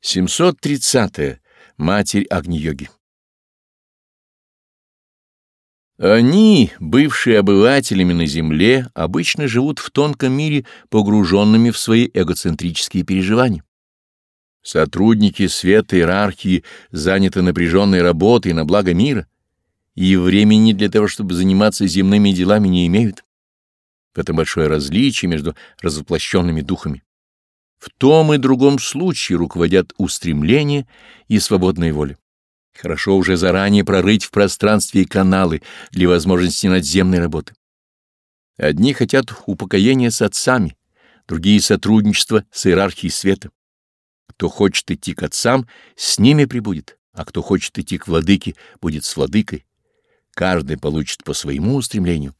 730. -е. Матерь Агни-йоги Они, бывшие обывателями на Земле, обычно живут в тонком мире, погруженными в свои эгоцентрические переживания. Сотрудники света иерархии заняты напряженной работой на благо мира, и времени для того, чтобы заниматься земными делами, не имеют. В этом большое различие между развоплощенными духами. В том и другом случае руководят устремления и свободная воля. Хорошо уже заранее прорыть в пространстве каналы для возможности надземной работы. Одни хотят упокоения с отцами, другие — сотрудничества с иерархией света. Кто хочет идти к отцам, с ними прибудет, а кто хочет идти к владыке, будет с владыкой. Каждый получит по своему устремлению.